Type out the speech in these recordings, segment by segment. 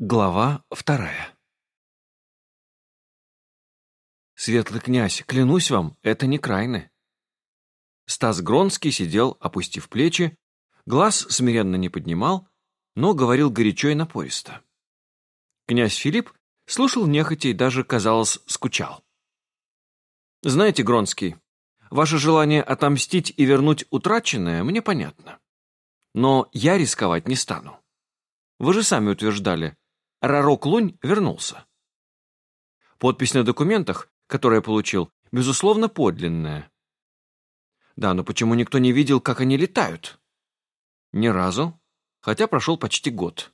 Глава вторая «Светлый князь, клянусь вам, это не крайны». Стас Гронский сидел, опустив плечи, глаз смиренно не поднимал, но говорил горячо и напористо. Князь Филипп слушал нехотя и даже, казалось, скучал. «Знаете, Гронский, ваше желание отомстить и вернуть утраченное мне понятно. Но я рисковать не стану. Вы же сами утверждали, Рарок Лунь вернулся. Подпись на документах, которые получил, безусловно, подлинная. Да, но почему никто не видел, как они летают? Ни разу, хотя прошел почти год.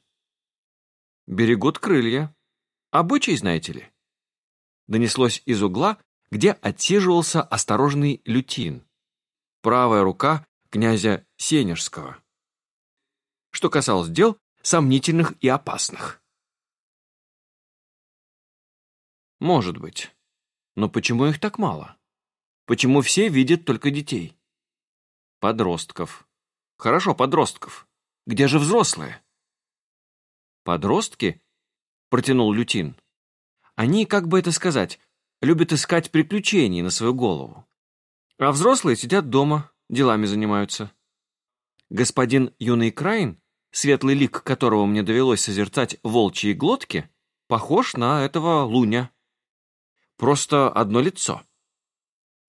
Берегут крылья. Обычай, знаете ли. Донеслось из угла, где отсиживался осторожный лютин, правая рука князя Сенежского. Что касалось дел сомнительных и опасных. Может быть. Но почему их так мало? Почему все видят только детей? Подростков. Хорошо, подростков. Где же взрослые? Подростки? Протянул Лютин. Они, как бы это сказать, любят искать приключений на свою голову. А взрослые сидят дома, делами занимаются. Господин юный Крайн, светлый лик которого мне довелось созерцать волчьи глотки, похож на этого луня. Просто одно лицо.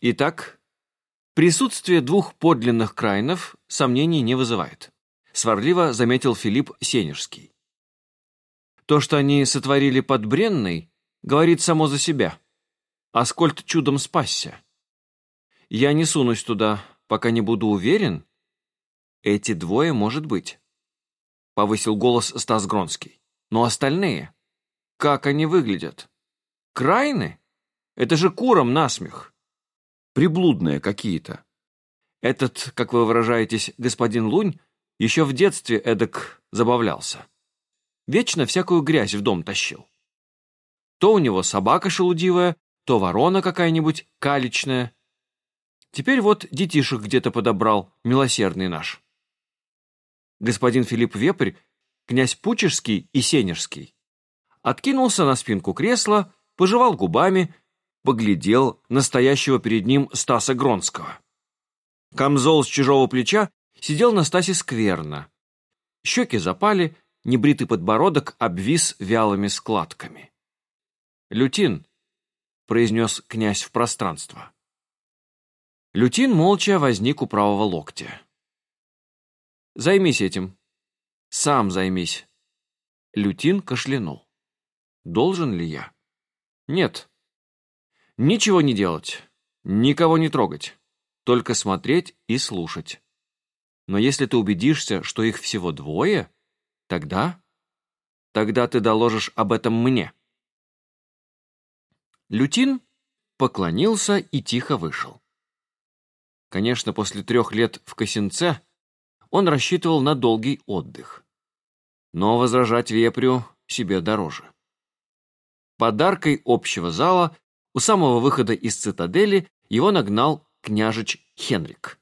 Итак, присутствие двух подлинных крайнов сомнений не вызывает. Сварливо заметил Филипп Сенежский. То, что они сотворили под Бренной, говорит само за себя. Аскольд чудом спасся. Я не сунусь туда, пока не буду уверен. Эти двое, может быть. Повысил голос Стас Гронский. Но остальные? Как они выглядят? Крайны? Это же куром насмех. Приблудные какие-то. Этот, как вы выражаетесь, господин Лунь, еще в детстве эдак забавлялся. Вечно всякую грязь в дом тащил. То у него собака шелудивая, то ворона какая-нибудь калечная. Теперь вот детишек где-то подобрал, милосердный наш. Господин Филипп Вепрь, князь Пучежский и Сенежский, откинулся на спинку кресла, пожевал губами, поглядел настоящего перед ним Стаса Гронского. Камзол с чужого плеча сидел на Стасе скверно. Щеки запали, небритый подбородок обвис вялыми складками. «Лютин», — произнес князь в пространство. Лютин молча возник у правого локтя. «Займись этим. Сам займись». Лютин кашлянул. «Должен ли я?» «Нет», Ничего не делать, никого не трогать, только смотреть и слушать. Но если ты убедишься, что их всего двое, тогда... Тогда ты доложишь об этом мне. Лютин поклонился и тихо вышел. Конечно, после трех лет в Косинце он рассчитывал на долгий отдых. Но возражать вепрю себе дороже. Подаркой общего зала у самого выхода из цитадели его нагнал княжич Хенрик.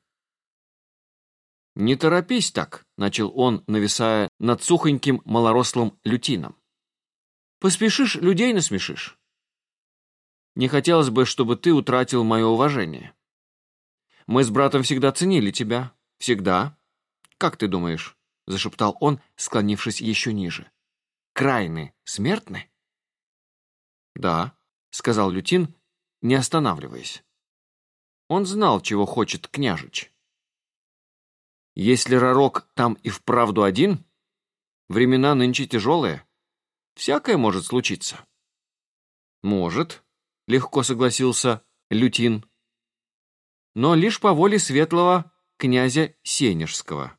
«Не торопись так», — начал он, нависая над сухоньким малорослым лютином. «Поспешишь, людей насмешишь. Не хотелось бы, чтобы ты утратил мое уважение. Мы с братом всегда ценили тебя. Всегда. Как ты думаешь?» — зашептал он, склонившись еще ниже. «Крайны смертны?» «Да», — сказал Лютин, не останавливаясь. Он знал, чего хочет княжич. Если Ророк там и вправду один, времена нынче тяжелые, всякое может случиться. Может, легко согласился Лютин, но лишь по воле светлого князя Сенежского.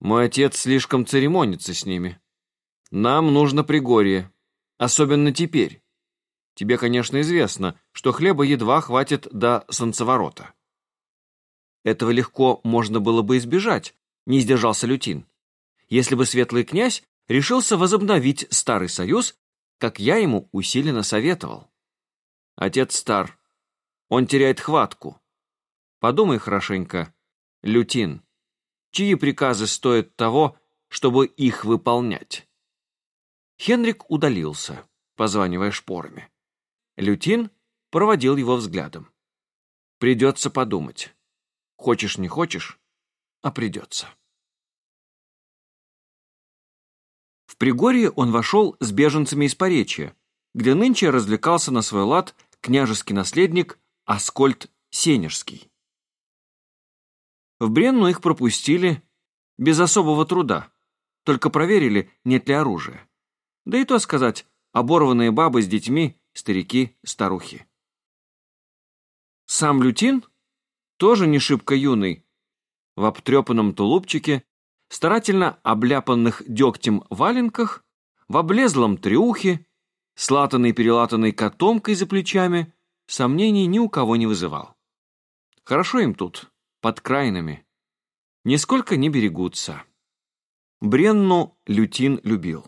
Мой отец слишком церемонится с ними. Нам нужно Пригорье, особенно теперь. Тебе, конечно, известно, что хлеба едва хватит до солнцеворота. Этого легко можно было бы избежать, не сдержался Лютин. Если бы светлый князь решился возобновить старый союз, как я ему усиленно советовал. Отец стар. Он теряет хватку. Подумай хорошенько, Лютин, чьи приказы стоят того, чтобы их выполнять? Хенрик удалился, позванивая шпорами. Лютин проводил его взглядом. Придется подумать. Хочешь, не хочешь, а придется. В Пригорье он вошел с беженцами из Поречья, где нынче развлекался на свой лад княжеский наследник Аскольд Сенежский. В Бренну их пропустили без особого труда, только проверили, нет ли оружия. Да и то сказать, оборванные бабы с детьми, старики, старухи. Сам Лютин, тоже не шибко юный, в обтрепанном тулупчике, старательно обляпанных дегтем валенках, в облезлом трюхе, слатанный-перелатанный котомкой за плечами, сомнений ни у кого не вызывал. Хорошо им тут, под крайнами. Нисколько не берегутся. Бренну Лютин любил.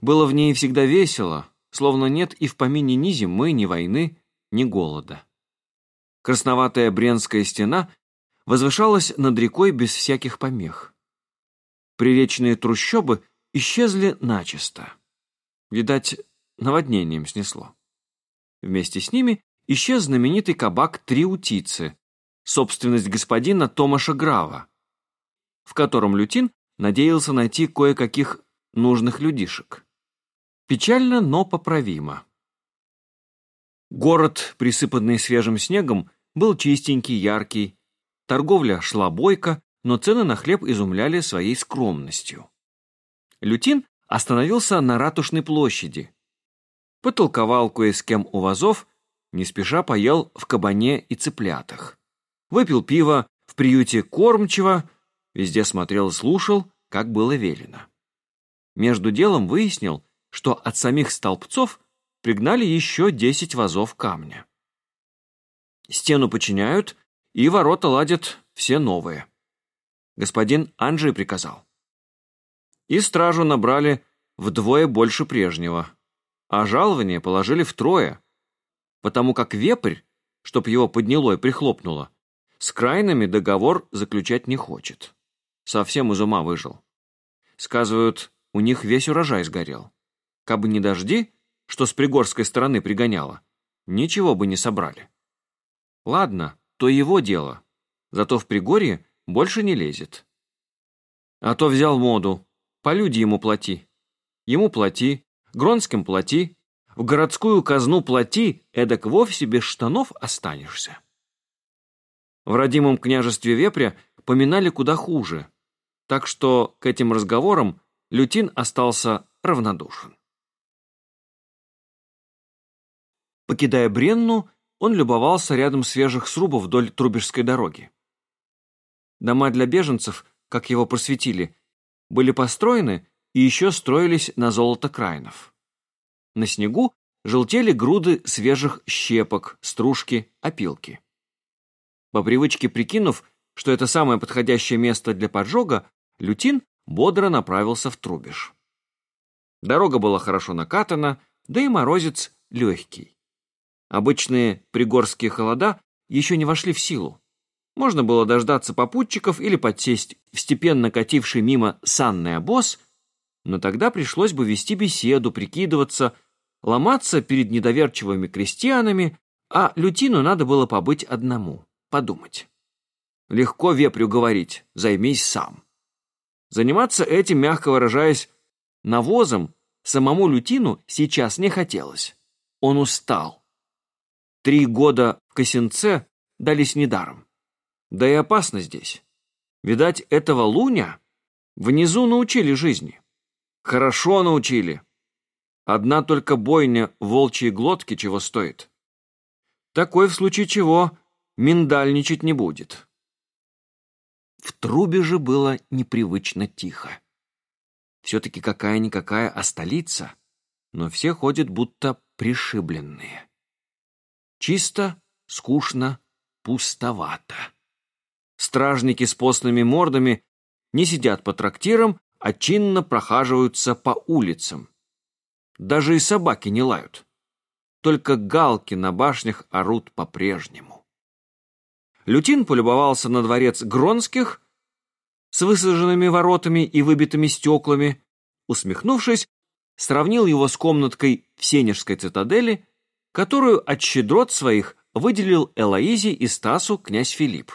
Было в ней всегда весело, словно нет и в помине ни зимы, ни войны, ни голода. Красноватая Бренская стена возвышалась над рекой без всяких помех. Приречные трущобы исчезли начисто. Видать, наводнением снесло. Вместе с ними исчез знаменитый кабак «Три утицы», собственность господина Томаша Грава, в котором Лютин надеялся найти кое-каких нужных людишек. Печально, но поправимо. Город, присыпанный свежим снегом, был чистенький, яркий. Торговля шла бойко, но цены на хлеб изумляли своей скромностью. Лютин остановился на Ратушной площади. Потолковал кое с кем у вазов, не спеша поел в кабане и цыплятах. Выпил пиво в приюте кормчего, везде смотрел и слушал, как было велено. Между делом выяснил, что от самих столбцов пригнали еще десять вазов камня. Стену починяют, и ворота ладят все новые. Господин Анджей приказал. И стражу набрали вдвое больше прежнего, а жалование положили втрое, потому как вепрь, чтоб его подняло и прихлопнуло, с крайнами договор заключать не хочет. Совсем из ума выжил. Сказывают, у них весь урожай сгорел. Кабы не дожди, что с пригорской стороны пригоняло, ничего бы не собрали. Ладно, то его дело, зато в Пригорье больше не лезет. А то взял моду, по люди ему плати. Ему плати, Гронским плати, в городскую казну плати, эдак вовсе без штанов останешься. В родимом княжестве Вепря поминали куда хуже, так что к этим разговорам Лютин остался равнодушен. Покидая Бренну, он любовался рядом свежих срубов вдоль Трубежской дороги. Дома для беженцев, как его просветили, были построены и еще строились на золото крайнов. На снегу желтели груды свежих щепок, стружки, опилки. По привычке прикинув, что это самое подходящее место для поджога, Лютин бодро направился в Трубеж. Дорога была хорошо накатана, да и морозец легкий. Обычные пригорские холода еще не вошли в силу. Можно было дождаться попутчиков или подсесть в степенно кативший мимо санный обоз, но тогда пришлось бы вести беседу, прикидываться, ломаться перед недоверчивыми крестьянами, а Лютину надо было побыть одному, подумать. Легко вепрю говорить «займись сам». Заниматься этим, мягко выражаясь, навозом самому Лютину сейчас не хотелось. Он устал. Три года в Косинце дались недаром. Да и опасно здесь. Видать, этого Луня внизу научили жизни. Хорошо научили. Одна только бойня волчьей глотки чего стоит. Такой в случае чего миндальничать не будет. В трубе же было непривычно тихо. Все-таки какая-никакая, а столица, но все ходят будто пришибленные. Чисто, скучно, пустовато. Стражники с постными мордами не сидят по трактирам, а чинно прохаживаются по улицам. Даже и собаки не лают. Только галки на башнях орут по-прежнему. Лютин полюбовался на дворец Гронских с высаженными воротами и выбитыми стеклами, усмехнувшись, сравнил его с комнаткой в Сенежской цитадели, которую от щедрот своих выделил Элоизе и Стасу князь Филипп,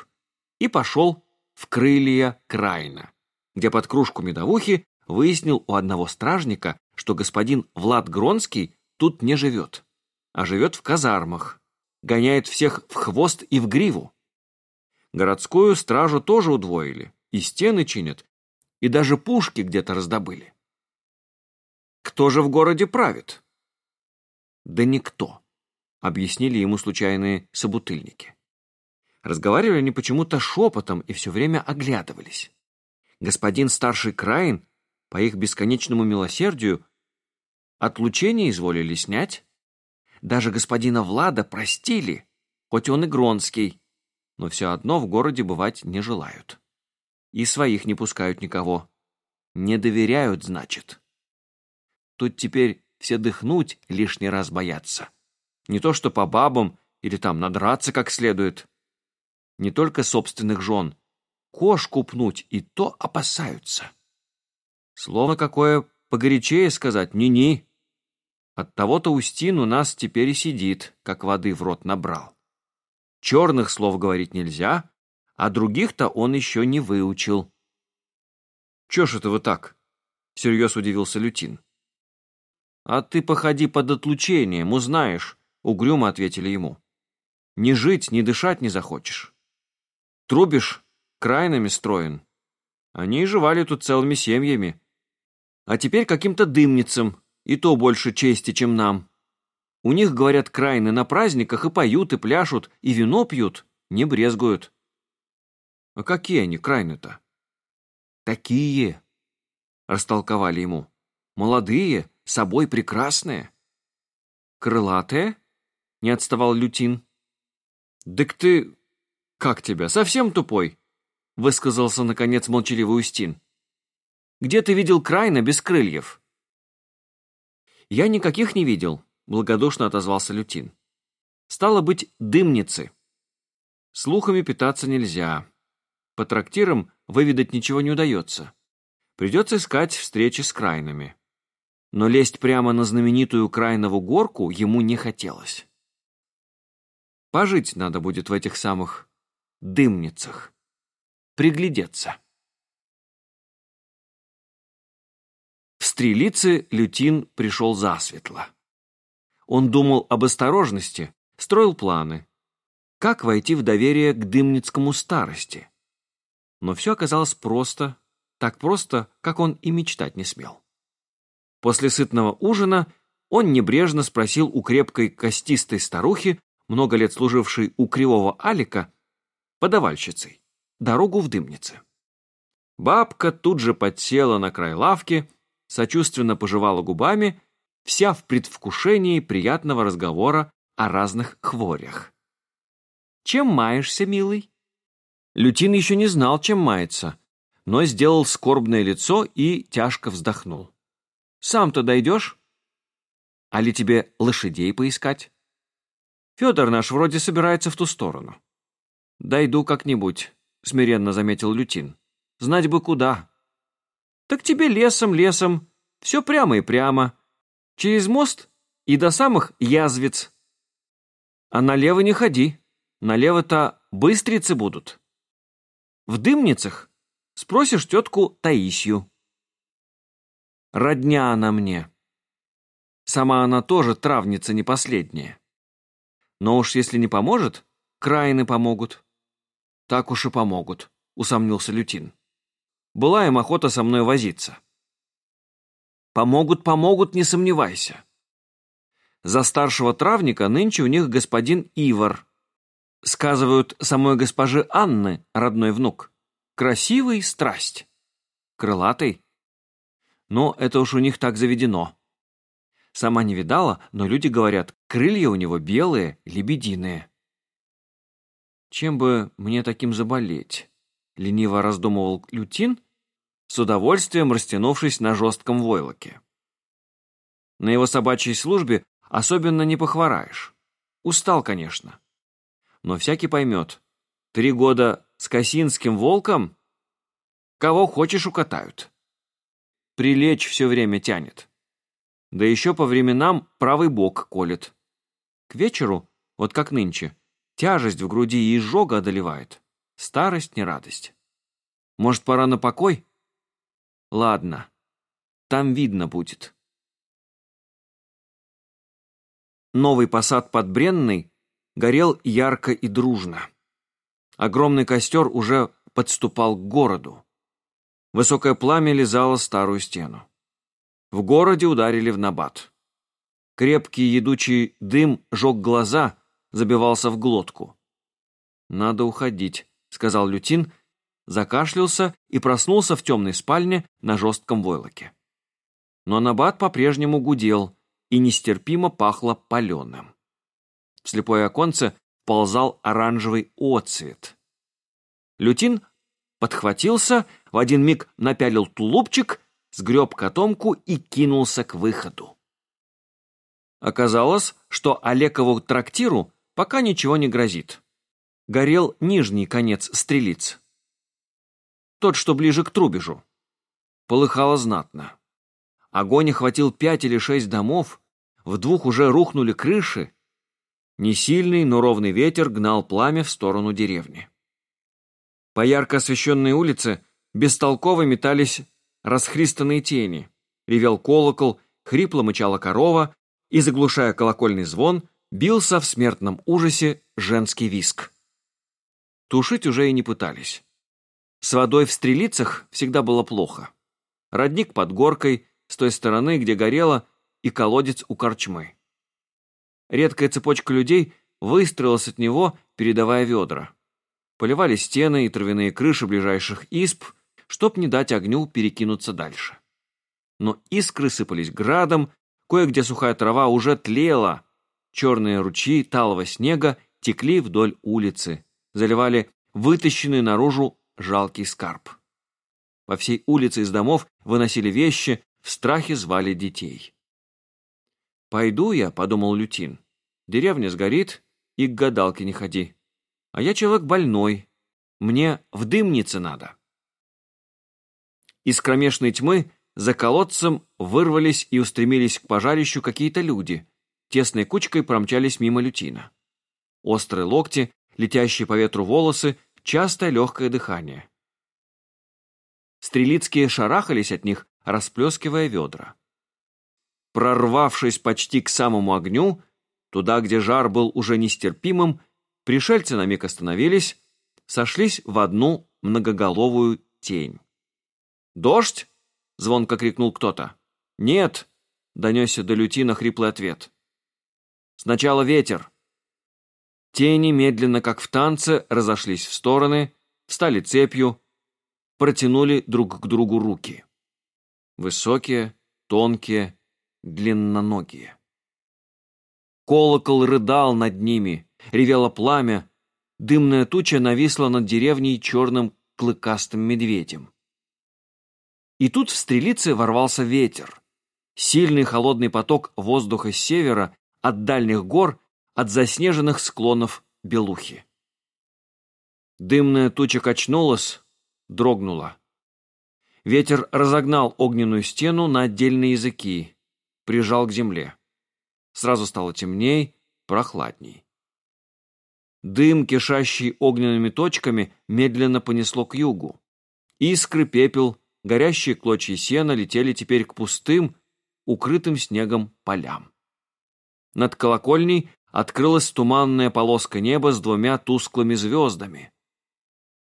и пошел в крылья Крайна, где под кружку медовухи выяснил у одного стражника, что господин Влад Гронский тут не живет, а живет в казармах, гоняет всех в хвост и в гриву. Городскую стражу тоже удвоили, и стены чинят, и даже пушки где-то раздобыли. Кто же в городе правит? Да никто, объяснили ему случайные собутыльники. Разговаривали они почему-то шепотом и все время оглядывались. Господин старший Краин, по их бесконечному милосердию, отлучение изволили снять. Даже господина Влада простили, хоть он и Гронский, но все одно в городе бывать не желают. И своих не пускают никого. Не доверяют, значит. Тут теперь все дыхнуть лишний раз боятся. Не то что по бабам или там надраться как следует. Не только собственных жен. Кошку пнуть и то опасаются. Словно какое погорячее сказать «ни-ни». От того-то Устин у нас теперь и сидит, как воды в рот набрал. Черных слов говорить нельзя, а других-то он еще не выучил. «Чё ж это вы так?» — всерьез удивился Лютин. «А ты походи под отлучением, узнаешь», — угрюмо ответили ему. «Не жить, не дышать не захочешь. Трубишь, крайнами строен. Они и жевали тут целыми семьями. А теперь каким-то дымницам, и то больше чести, чем нам. У них, говорят, крайны на праздниках и поют, и пляшут, и вино пьют, не брезгуют. А какие они крайны-то? Такие, растолковали ему. Молодые, собой прекрасные. Крылатые? Не отставал Лютин. «Дык ты... как тебя, совсем тупой?» Высказался, наконец, молчаливый Устин. «Где ты видел крайна без крыльев?» «Я никаких не видел», — благодушно отозвался Лютин. «Стало быть, дымницы. Слухами питаться нельзя. По трактирам выведать ничего не удается. Придется искать встречи с крайнами. Но лезть прямо на знаменитую Крайнову горку ему не хотелось. Пожить надо будет в этих самых дымницах. Приглядеться. В Стрелице Лютин пришел засветло. Он думал об осторожности, строил планы. Как войти в доверие к дымницкому старости? Но все оказалось просто, так просто, как он и мечтать не смел. После сытного ужина он небрежно спросил у крепкой костистой старухи, много лет служившей у кривого Алика, подавальщицей, дорогу в дымнице. Бабка тут же подсела на край лавки, сочувственно пожевала губами вся в предвкушении приятного разговора о разных хворях. «Чем маешься, милый?» Лютин еще не знал, чем мается, но сделал скорбное лицо и тяжко вздохнул. «Сам-то дойдешь? А ли тебе лошадей поискать? Федор наш вроде собирается в ту сторону». «Дойду как-нибудь», — смиренно заметил Лютин. «Знать бы куда». «Так тебе лесом, лесом, все прямо и прямо», Через мост и до самых язвиц. А налево не ходи. Налево-то быстрицы будут. В дымницах спросишь тетку Таисью. Родня она мне. Сама она тоже травница не последняя. Но уж если не поможет, краины помогут. Так уж и помогут, усомнился Лютин. Была им охота со мной возиться. Помогут, помогут, не сомневайся. За старшего травника нынче у них господин Ивар. Сказывают, самой госпожи Анны, родной внук. Красивый страсть. Крылатый. Но это уж у них так заведено. Сама не видала, но люди говорят, крылья у него белые, лебединые. Чем бы мне таким заболеть? Лениво раздумывал Лютин, с удовольствием растянувшись на жестком войлоке. На его собачьей службе особенно не похвораешь. Устал, конечно. Но всякий поймет. Три года с Косинским волком? Кого хочешь укатают. Прилечь все время тянет. Да еще по временам правый бок колет. К вечеру, вот как нынче, тяжесть в груди и изжога одолевает. Старость не радость. Может, пора на покой? Ладно, там видно будет. Новый посад под Бренной горел ярко и дружно. Огромный костер уже подступал к городу. Высокое пламя лизало старую стену. В городе ударили в набат. Крепкий едучий дым жег глаза, забивался в глотку. «Надо уходить», — сказал Лютин, закашлялся и проснулся в темной спальне на жестком войлоке. Но набат по-прежнему гудел и нестерпимо пахло паленым. В слепое оконце ползал оранжевый отцвет. Лютин подхватился, в один миг напялил тулупчик, сгреб котомку и кинулся к выходу. Оказалось, что Олекову трактиру пока ничего не грозит. Горел нижний конец стрелиц. Тот, что ближе к трубежу. Полыхало знатно. Огонь охватил пять или шесть домов, в двух уже рухнули крыши. Несильный, но ровный ветер гнал пламя в сторону деревни. По ярко освещенной улице бестолково метались расхристанные тени. Ревел колокол, хрипло мычала корова, и, заглушая колокольный звон, бился в смертном ужасе женский виск. Тушить уже и не пытались. С водой в стрелицах всегда было плохо. Родник под горкой, с той стороны, где горело, и колодец у корчмы. Редкая цепочка людей выстроилась от него, передавая ведра. Поливали стены и травяные крыши ближайших исп, чтоб не дать огню перекинуться дальше. Но искры сыпались градом, кое-где сухая трава уже тлела, черные ручьи талого снега текли вдоль улицы, заливали вытащенный наружу жалкий скарб. По всей улице из домов выносили вещи, в страхе звали детей. «Пойду я», — подумал Лютин. «Деревня сгорит, и к гадалке не ходи. А я человек больной, мне в дымнице надо». Из кромешной тьмы за колодцем вырвались и устремились к пожарищу какие-то люди. Тесной кучкой промчались мимо лютина. Острые локти, летящие по ветру волосы, частое легкое дыхание. Стрелицкие шарахались от них, расплескивая ведра. Прорвавшись почти к самому огню, туда, где жар был уже нестерпимым, пришельцы на миг остановились, сошлись в одну многоголовую тень. «Дождь?» — звонко крикнул кто-то. «Нет!» — донесся до лютина хриплый ответ. «Сначала ветер». Тени медленно, как в танце, разошлись в стороны, встали цепью, протянули друг к другу руки. Высокие, тонкие, длинноногие. Колокол рыдал над ними, ревело пламя, дымная туча нависла над деревней черным клыкастым медведем. И тут в стрелице ворвался ветер. Сильный холодный поток воздуха с севера, от дальних гор, от заснеженных склонов Белухи. Дымная туча качнулась, дрогнула. Ветер разогнал огненную стену на отдельные языки, прижал к земле. Сразу стало темней, прохладней. Дым, кишащий огненными точками, медленно понесло к югу. Искры, пепел горящие клочья сена летели теперь к пустым, укрытым снегом полям. Над колокольней открылась туманная полоска неба с двумя тусклыми звездами.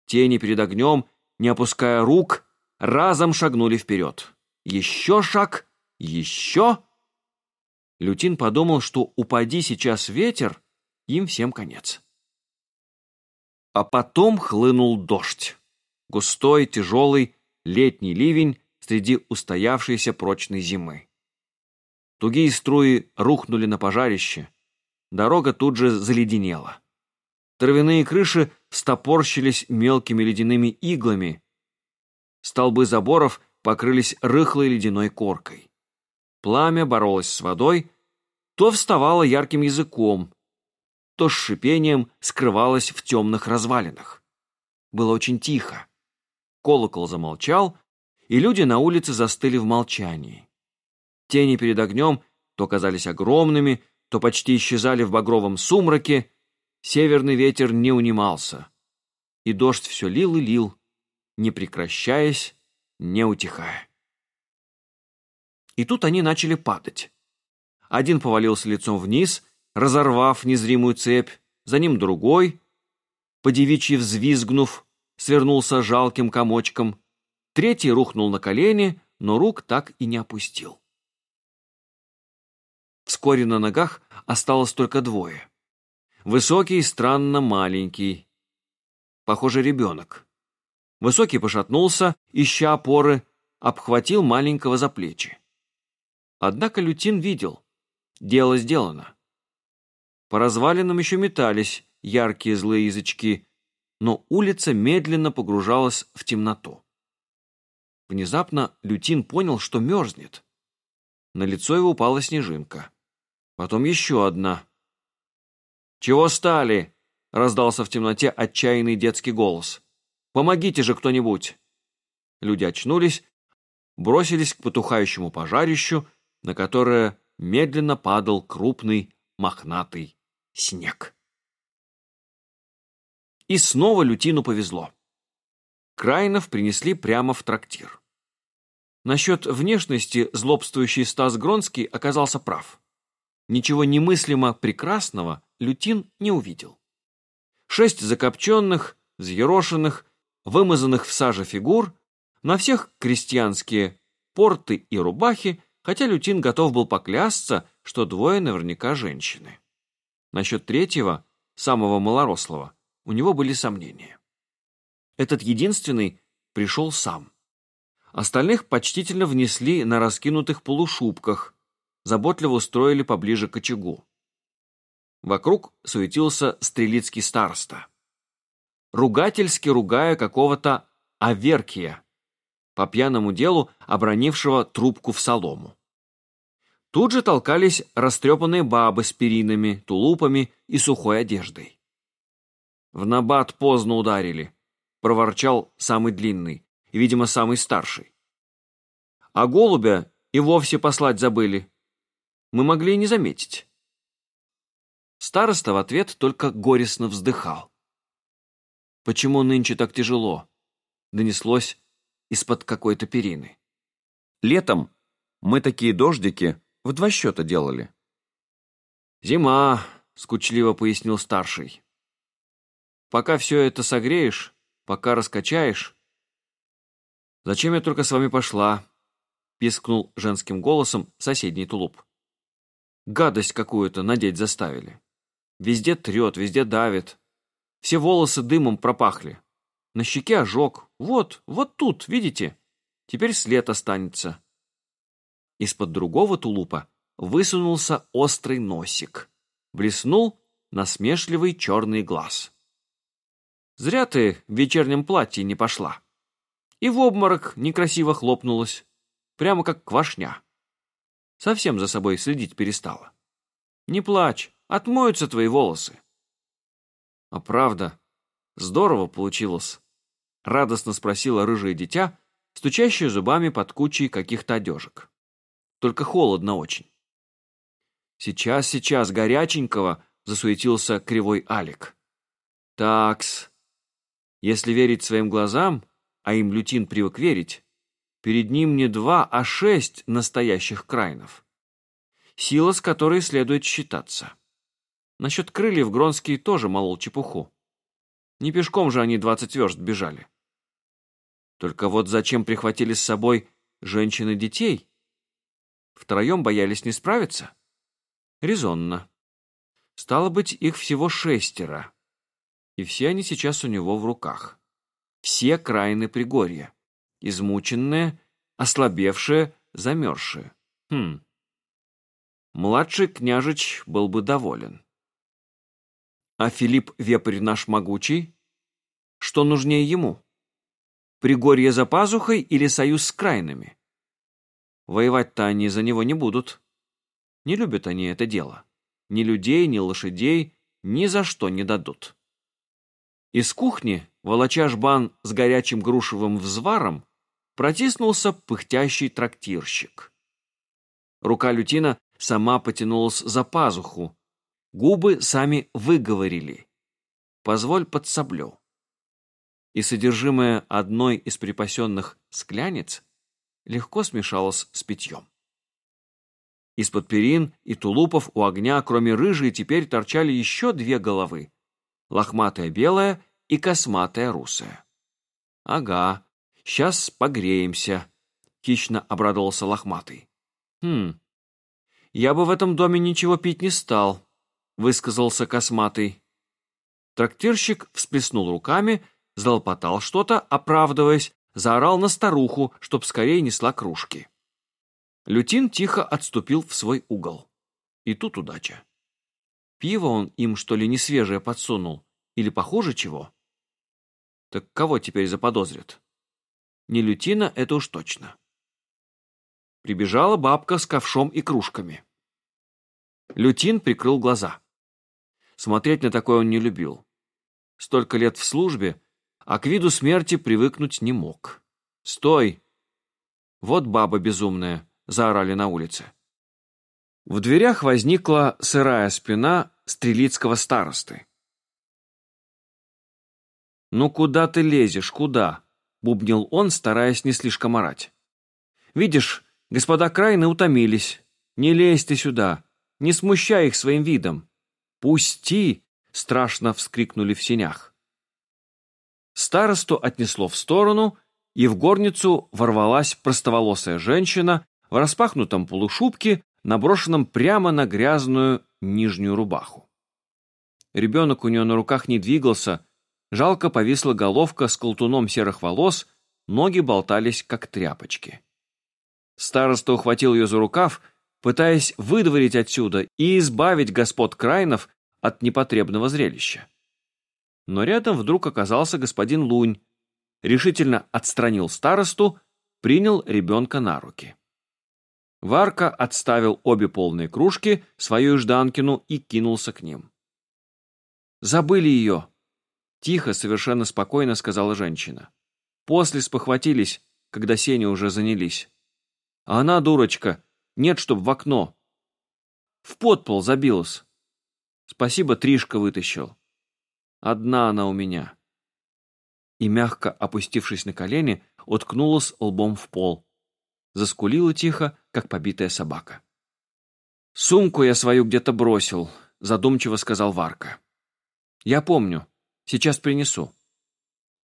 Тени перед огнем, не опуская рук, разом шагнули вперед. Еще шаг, еще... Лютин подумал, что упади сейчас ветер, им всем конец. А потом хлынул дождь. Густой, тяжелый, летний ливень среди устоявшейся прочной зимы. Тугие струи рухнули на пожарище. Дорога тут же заледенела. Травяные крыши стопорщились мелкими ледяными иглами. Столбы заборов покрылись рыхлой ледяной коркой. Пламя боролось с водой, то вставало ярким языком, то с шипением скрывалось в темных развалинах. Было очень тихо. Колокол замолчал, и люди на улице застыли в молчании. Тени перед огнем то казались огромными, то почти исчезали в багровом сумраке. Северный ветер не унимался. И дождь все лил и лил, не прекращаясь, не утихая. И тут они начали падать. Один повалился лицом вниз, разорвав незримую цепь, за ним другой, подевичьи взвизгнув, свернулся жалким комочком, третий рухнул на колени, но рук так и не опустил. Вскоре на ногах осталось только двое. Высокий странно маленький. Похоже, ребенок. Высокий пошатнулся, ища опоры, обхватил маленького за плечи. Однако Лютин видел. Дело сделано. По развалинам еще метались яркие злые язычки, но улица медленно погружалась в темноту. Внезапно Лютин понял, что мерзнет. На лицо его упала снежинка. Потом еще одна. «Чего стали?» — раздался в темноте отчаянный детский голос. «Помогите же кто-нибудь!» Люди очнулись, бросились к потухающему пожарищу, на которое медленно падал крупный мохнатый снег. И снова Лютину повезло. Крайнов принесли прямо в трактир. Насчет внешности злобствующий Стас Гронский оказался прав. Ничего немыслимо прекрасного Лютин не увидел. Шесть закопченных, взъерошенных, вымазанных в саже фигур, на всех крестьянские порты и рубахи, хотя Лютин готов был поклясться, что двое наверняка женщины. Насчет третьего, самого малорослого, у него были сомнения. Этот единственный пришел сам. Остальных почтительно внесли на раскинутых полушубках, заботливо устроили поближе к очагу. Вокруг суетился стрелицкий староста. Ругательски ругая какого-то Аверкия, по пьяному делу обронившего трубку в солому. Тут же толкались растрепанные бабы с перинами, тулупами и сухой одеждой. «В набат поздно ударили», — проворчал самый длинный и, видимо, самый старший. «А голубя и вовсе послать забыли мы могли и не заметить. Староста в ответ только горестно вздыхал. «Почему нынче так тяжело?» — донеслось из-под какой-то перины. «Летом мы такие дождики в два счета делали». «Зима», — скучливо пояснил старший. «Пока все это согреешь, пока раскачаешь...» «Зачем я только с вами пошла?» — пискнул женским голосом соседний тулуп. Гадость какую-то надеть заставили. Везде трет, везде давит. Все волосы дымом пропахли. На щеке ожог. Вот, вот тут, видите? Теперь след останется. Из-под другого тулупа высунулся острый носик. Блеснул насмешливый черный глаз. Зря ты в вечернем платье не пошла. И в обморок некрасиво хлопнулась. Прямо как квашня. Совсем за собой следить перестала. Не плачь, отмоются твои волосы. А правда, здорово получилось. Радостно спросила рыжее дитя, стучащее зубами под кучей каких-то одежек. Только холодно очень. Сейчас, сейчас, горяченького, засуетился кривой Алик. Такс. Если верить своим глазам, а им Лютин привык верить, Перед ним не два, а шесть настоящих крайнов. Сила, с которой следует считаться. Насчет крыльев Гронский тоже молол чепуху. Не пешком же они двадцать верст бежали. Только вот зачем прихватили с собой женщин и детей? Втроем боялись не справиться? Резонно. Стало быть, их всего шестеро. И все они сейчас у него в руках. Все крайны Пригорья измученные, ослабевшие, замерзшие. Хм. Младший княжич был бы доволен. А Филипп Вепрь наш могучий? Что нужнее ему? Пригорье за пазухой или союз с крайнами? Воевать-то они за него не будут. Не любят они это дело. Ни людей, ни лошадей ни за что не дадут. Из кухни, волоча жбан с горячим грушевым взваром, протиснулся пыхтящий трактирщик. Рука лютина сама потянулась за пазуху. Губы сами выговорили. «Позволь подсоблю». И содержимое одной из припасенных склянец легко смешалось с питьем. Из-под перин и тулупов у огня, кроме рыжей, теперь торчали еще две головы. Лохматая белая и косматая русая. «Ага, сейчас погреемся», — хищно обрадовался лохматый. «Хм, я бы в этом доме ничего пить не стал», — высказался косматый. Трактирщик всплеснул руками, залопотал что-то, оправдываясь, заорал на старуху, чтоб скорее несла кружки. Лютин тихо отступил в свой угол. И тут удача. Пиво он им, что ли, не свежее подсунул? Или похоже чего? Так кого теперь заподозрят? Не Лютина, это уж точно. Прибежала бабка с ковшом и кружками. Лютин прикрыл глаза. Смотреть на такое он не любил. Столько лет в службе, а к виду смерти привыкнуть не мог. «Стой!» Вот баба безумная, заорали на улице. В дверях возникла сырая спина стрелицкого старосты. «Ну куда ты лезешь, куда?» — бубнил он, стараясь не слишком орать. «Видишь, господа Крайны утомились. Не лезь ты сюда, не смущай их своим видом. Пусти!» — страшно вскрикнули в сенях. Старосту отнесло в сторону, и в горницу ворвалась простоволосая женщина в распахнутом полушубке, наброшенном прямо на грязную нижнюю рубаху. Ребенок у нее на руках не двигался, жалко повисла головка с колтуном серых волос, ноги болтались, как тряпочки. Староста ухватил ее за рукав, пытаясь выдворить отсюда и избавить господ Крайнов от непотребного зрелища. Но рядом вдруг оказался господин Лунь, решительно отстранил старосту, принял ребенка на руки. Варка отставил обе полные кружки, свою Жданкину, и кинулся к ним. «Забыли ее!» Тихо, совершенно спокойно сказала женщина. После спохватились, когда сени уже занялись. А она, дурочка, нет, чтоб в окно. В подпол забилась. Спасибо, Тришка вытащил. Одна она у меня. И, мягко опустившись на колени, уткнулась лбом в пол заскулила тихо, как побитая собака. «Сумку я свою где-то бросил», — задумчиво сказал Варка. «Я помню. Сейчас принесу».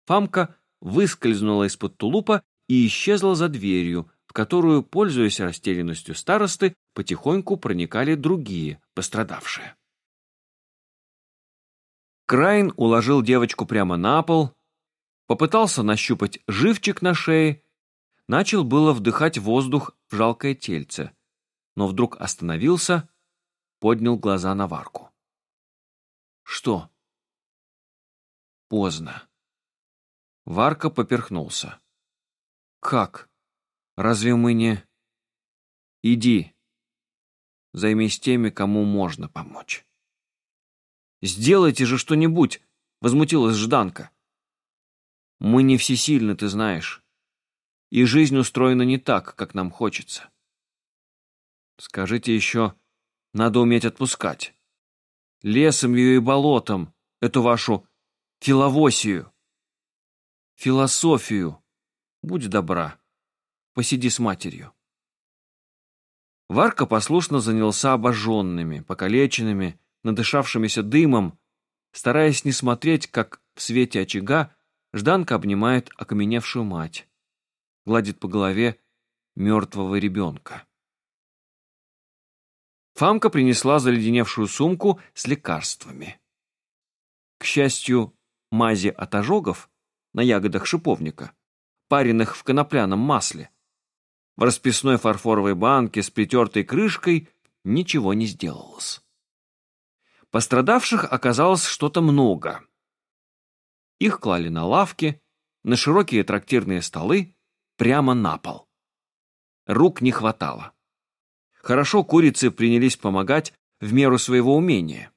Фамка выскользнула из-под тулупа и исчезла за дверью, в которую, пользуясь растерянностью старосты, потихоньку проникали другие пострадавшие. Крайн уложил девочку прямо на пол, попытался нащупать живчик на шее Начал было вдыхать воздух в жалкое тельце, но вдруг остановился, поднял глаза на Варку. «Что?» «Поздно». Варка поперхнулся. «Как? Разве мы не...» «Иди. Займись теми, кому можно помочь». «Сделайте же что-нибудь!» — возмутилась Жданка. «Мы не всесильны, ты знаешь и жизнь устроена не так, как нам хочется. Скажите еще, надо уметь отпускать. Лесом ее и болотом, эту вашу филовосию. Философию. Будь добра, посиди с матерью. Варка послушно занялся обожженными, покалеченными, надышавшимися дымом, стараясь не смотреть, как в свете очага Жданка обнимает окаменевшую мать гладит по голове мертвого ребенка. Фамка принесла заледеневшую сумку с лекарствами. К счастью, мази от ожогов на ягодах шиповника, паренных в конопляном масле, в расписной фарфоровой банке с притертой крышкой ничего не сделалось. Пострадавших оказалось что-то много. Их клали на лавки, на широкие трактирные столы, прямо на пол. Рук не хватало. Хорошо курицы принялись помогать в меру своего умения.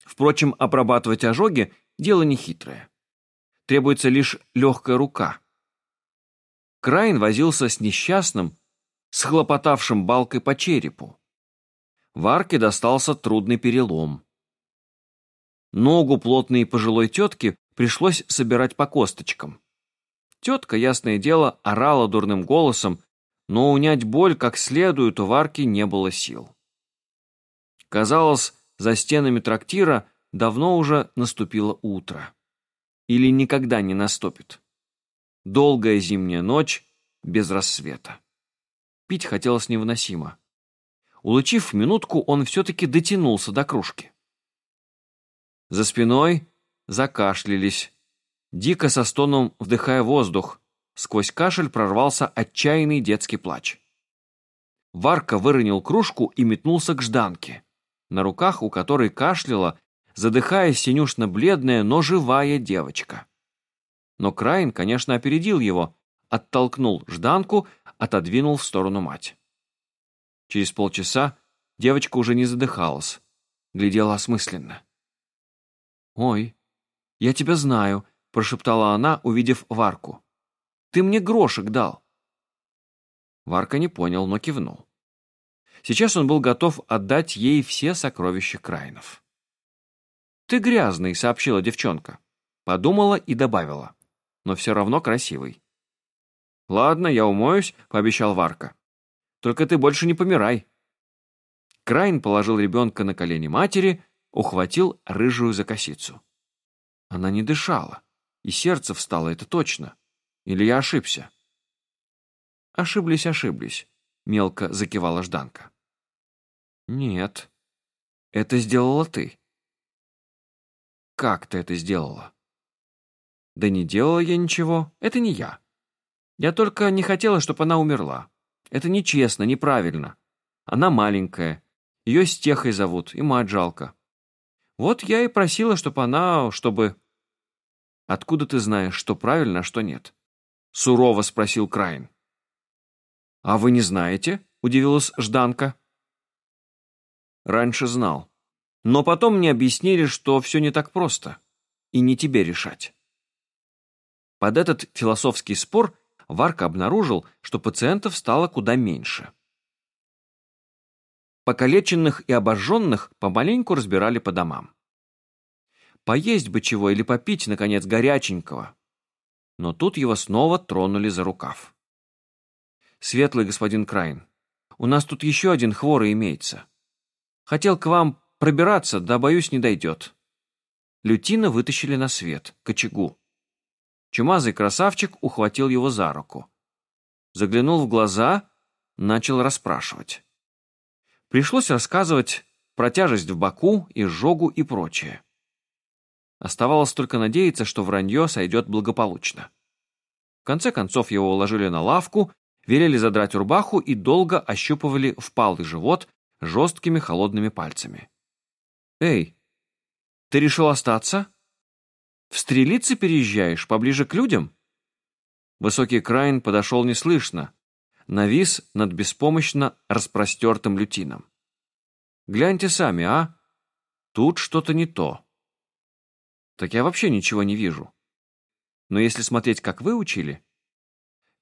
Впрочем, обрабатывать ожоги – дело нехитрое. Требуется лишь легкая рука. Крайн возился с несчастным, с хлопотавшим балкой по черепу. Варке достался трудный перелом. Ногу плотной пожилой тетки пришлось собирать по косточкам. Тетка, ясное дело, орала дурным голосом, но унять боль как следует у Варки не было сил. Казалось, за стенами трактира давно уже наступило утро. Или никогда не наступит. Долгая зимняя ночь без рассвета. Пить хотелось невыносимо. Улучив минутку, он все-таки дотянулся до кружки. За спиной закашлялись, дико со стоном вдыхая воздух. Сквозь кашель прорвался отчаянный детский плач. Варка выронил кружку и метнулся к Жданке, на руках у которой кашляла, задыхаясь синюшно-бледная, но живая девочка. Но Краин, конечно, опередил его, оттолкнул Жданку, отодвинул в сторону мать. Через полчаса девочка уже не задыхалась, глядела осмысленно. «Ой, я тебя знаю», — прошептала она, увидев Варку. «Ты мне грошек дал». Варка не понял, но кивнул. Сейчас он был готов отдать ей все сокровища Крайнов. «Ты грязный», — сообщила девчонка. Подумала и добавила. «Но все равно красивый». «Ладно, я умоюсь», — пообещал Варка. «Только ты больше не помирай». Крайн положил ребенка на колени матери, ухватил рыжую за косицу. Она не дышала, и сердце встало, это точно. Или я ошибся? Ошиблись, ошиблись, мелко закивала Жданка. Нет, это сделала ты. Как ты это сделала? Да не делала я ничего, это не я. Я только не хотела, чтобы она умерла. Это нечестно, неправильно. Она маленькая, ее Стехой зовут, и мать жалко. Вот я и просила, чтобы она, чтобы... Откуда ты знаешь, что правильно, а что нет? Сурово спросил Крайн. А вы не знаете? Удивилась Жданка. Раньше знал. Но потом мне объяснили, что все не так просто. И не тебе решать. Под этот философский спор Варка обнаружил, что пациентов стало куда меньше. Покалеченных и обожженных помаленьку разбирали по домам. Поесть бы чего или попить, наконец, горяченького. Но тут его снова тронули за рукав. «Светлый господин Крайн, у нас тут еще один хворый имеется. Хотел к вам пробираться, да, боюсь, не дойдет». Лютина вытащили на свет, к очагу. Чумазый красавчик ухватил его за руку. Заглянул в глаза, начал расспрашивать. Пришлось рассказывать про тяжесть в боку, изжогу и прочее. Оставалось только надеяться, что вранье сойдет благополучно. В конце концов его уложили на лавку, велели задрать рубаху и долго ощупывали впалый живот жесткими холодными пальцами. «Эй, ты решил остаться? В стрелицы переезжаешь, поближе к людям?» Высокий Крайн подошел неслышно, навис над беспомощно распростертым лютином. «Гляньте сами, а? Тут что-то не то. Так я вообще ничего не вижу. Но если смотреть, как вы учили,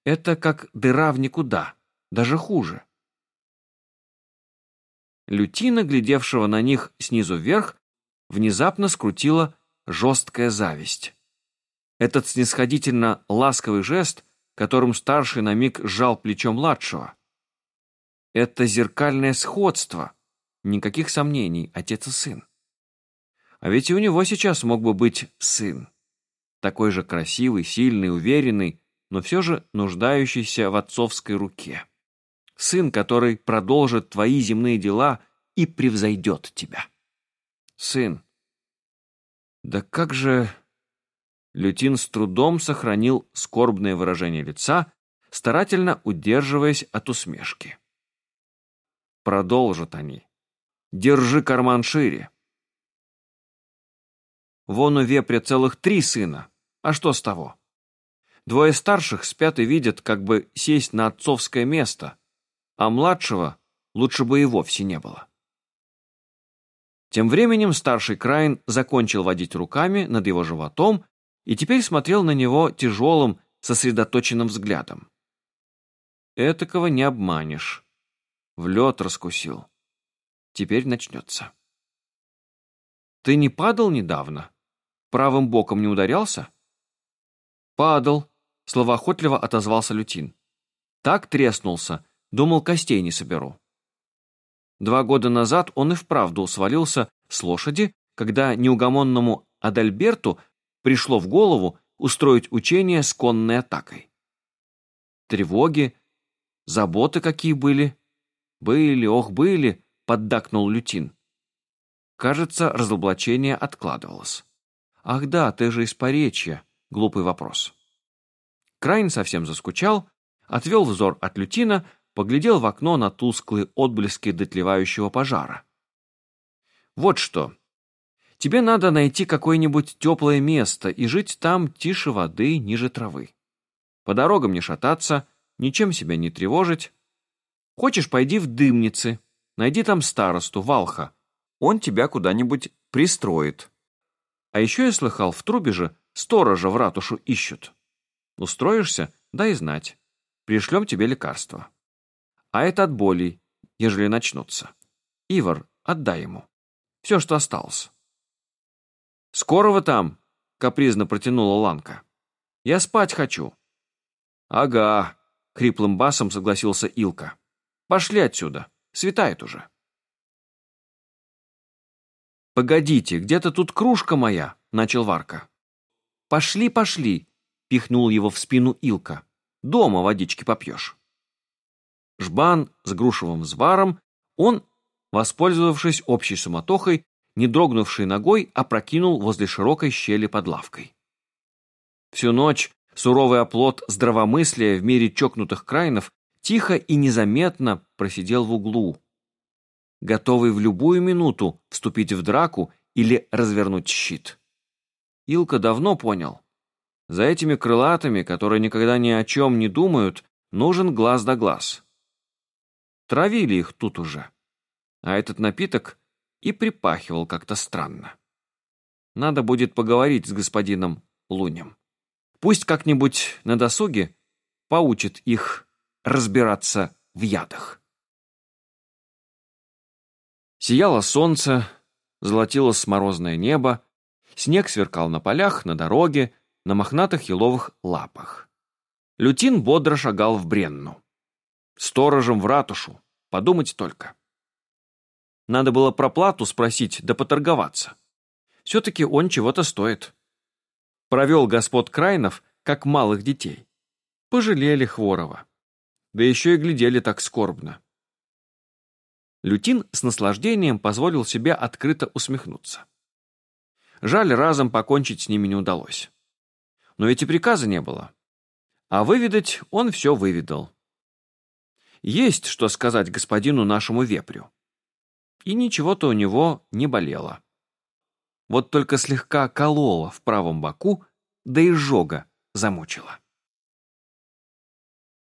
это как дыра в никуда, даже хуже». Лютина, глядевшего на них снизу вверх, внезапно скрутила жесткая зависть. Этот снисходительно ласковый жест — которым старший на миг сжал плечо младшего. Это зеркальное сходство. Никаких сомнений, отец и сын. А ведь и у него сейчас мог бы быть сын. Такой же красивый, сильный, уверенный, но все же нуждающийся в отцовской руке. Сын, который продолжит твои земные дела и превзойдет тебя. Сын. Да как же Лютин с трудом сохранил скорбное выражение лица, старательно удерживаясь от усмешки. Продолжат они. Держи карман шире. Вон у вепря целых три сына. А что с того? Двое старших спят и видят, как бы сесть на отцовское место, а младшего лучше бы и вовсе не было. Тем временем старший Крайн закончил водить руками над его животом и теперь смотрел на него тяжелым, сосредоточенным взглядом. Этакого не обманешь. В лед раскусил. Теперь начнется. Ты не падал недавно? Правым боком не ударялся? Падал, словоохотливо отозвался Лютин. Так треснулся, думал, костей не соберу. Два года назад он и вправду свалился с лошади, когда неугомонному Адальберту пришло в голову устроить учение с конной атакой. Тревоги, заботы какие были. Были, ох, были, поддакнул Лютин. Кажется, разоблачение откладывалось. Ах да, ты же из Поречья. Глупый вопрос. Крайн совсем заскучал, отвел взор от Лютина, поглядел в окно на тусклые отблески дотлевающего пожара. Вот что. Тебе надо найти какое-нибудь теплое место и жить там тише воды, ниже травы. По дорогам не шататься, ничем себя не тревожить. Хочешь, пойди в дымницы, найди там старосту, Валха. Он тебя куда-нибудь пристроит. А еще я слыхал, в трубе же сторожа в ратушу ищут. Устроишься, дай знать. Пришлем тебе лекарство. А это от болей, ежели начнутся. Ивар, отдай ему. Все, что осталось. «Скоро вы там?» — капризно протянула Ланка. «Я спать хочу». «Ага», — хриплым басом согласился Илка. «Пошли отсюда. Светает уже». «Погодите, где-то тут кружка моя», — начал Варка. «Пошли, пошли», — пихнул его в спину Илка. «Дома водички попьешь». Жбан с грушевым взваром, он, воспользовавшись общей суматохой, не дрогнувший ногой, опрокинул возле широкой щели под лавкой. Всю ночь суровый оплот здравомыслия в мире чокнутых крайнов тихо и незаметно просидел в углу, готовый в любую минуту вступить в драку или развернуть щит. Илка давно понял. За этими крылатыми, которые никогда ни о чем не думают, нужен глаз да глаз. Травили их тут уже. А этот напиток и припахивал как-то странно. Надо будет поговорить с господином Лунем. Пусть как-нибудь на досуге поучит их разбираться в ядах. Сияло солнце, золотилось морозное небо, снег сверкал на полях, на дороге, на мохнатых еловых лапах. Лютин бодро шагал в Бренну. Сторожем в ратушу, подумать только. Надо было про плату спросить да поторговаться. Все-таки он чего-то стоит. Провел господ Крайнов, как малых детей. Пожалели Хворова. Да еще и глядели так скорбно. Лютин с наслаждением позволил себе открыто усмехнуться. Жаль, разом покончить с ними не удалось. Но ведь и приказа не было. А выведать он все выведал. Есть что сказать господину нашему вепрю и ничего-то у него не болело. Вот только слегка кололо в правом боку, да и жога замучила.